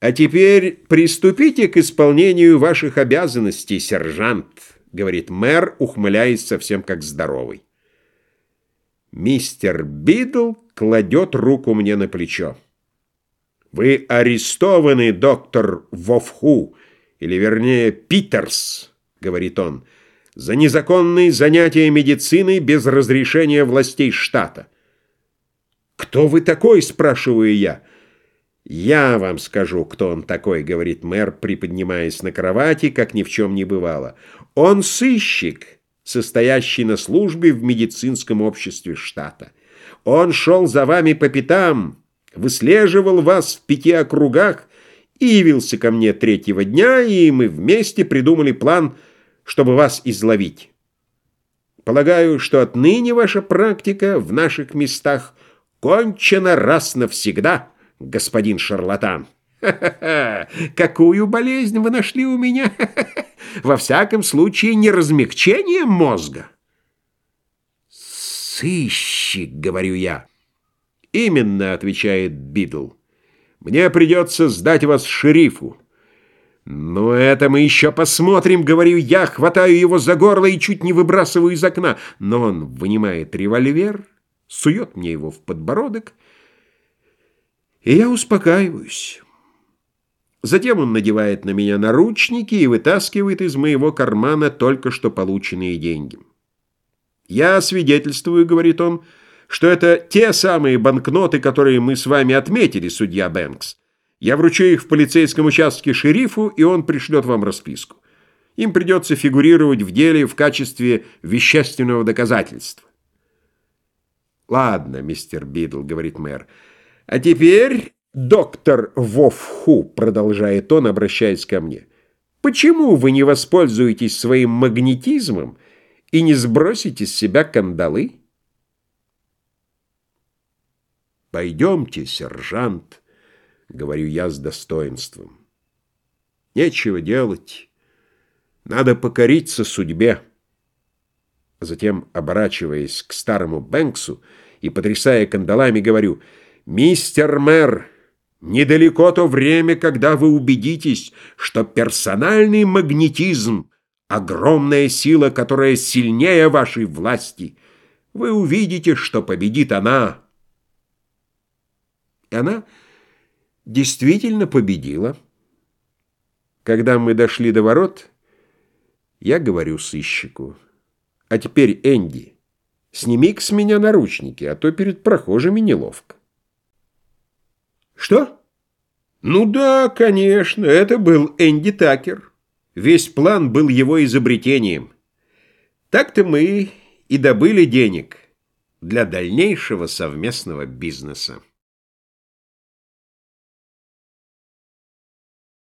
«А теперь приступите к исполнению ваших обязанностей, сержант», — говорит мэр, ухмыляясь совсем как здоровый. Мистер Бидл кладет руку мне на плечо. «Вы арестованы, доктор Вовху, или, вернее, Питерс», — говорит он, — «за незаконные занятия медициной без разрешения властей штата». «Кто вы такой?» — спрашиваю я. «Я вам скажу, кто он такой», — говорит мэр, приподнимаясь на кровати, как ни в чем не бывало. «Он сыщик, состоящий на службе в медицинском обществе штата. Он шел за вами по пятам, выслеживал вас в пяти округах и явился ко мне третьего дня, и мы вместе придумали план, чтобы вас изловить. Полагаю, что отныне ваша практика в наших местах кончена раз навсегда» господин шарлатан. Ха-ха-ха! Какую болезнь вы нашли у меня? Во всяком случае, не размягчение мозга. Сыщик, говорю я. Именно, отвечает Бидл. Мне придется сдать вас шерифу. «Ну, это мы еще посмотрим», — говорю я, хватаю его за горло и чуть не выбрасываю из окна. Но он вынимает револьвер, сует мне его в подбородок — и я успокаиваюсь. Затем он надевает на меня наручники и вытаскивает из моего кармана только что полученные деньги. «Я свидетельствую», — говорит он, — «что это те самые банкноты, которые мы с вами отметили, судья Бэнкс. Я вручу их в полицейском участке шерифу, и он пришлет вам расписку. Им придется фигурировать в деле в качестве вещественного доказательства». «Ладно, мистер Бидл», — говорит мэр, — а теперь, доктор Вовху, продолжает он, обращаясь ко мне, почему вы не воспользуетесь своим магнетизмом и не сбросите с себя кандалы? «Пойдемте, сержант», — говорю я с достоинством. «Нечего делать. Надо покориться судьбе». Затем, оборачиваясь к старому Бэнксу и потрясая кандалами, говорю — «Мистер мэр, недалеко то время, когда вы убедитесь, что персональный магнетизм — огромная сила, которая сильнее вашей власти. Вы увидите, что победит она». И она действительно победила. Когда мы дошли до ворот, я говорю сыщику, «А теперь, Энди, сними-ка с меня наручники, а то перед прохожими неловко». Что? Ну да, конечно, это был Энди Такер. Весь план был его изобретением. Так-то мы и добыли денег для дальнейшего совместного бизнеса.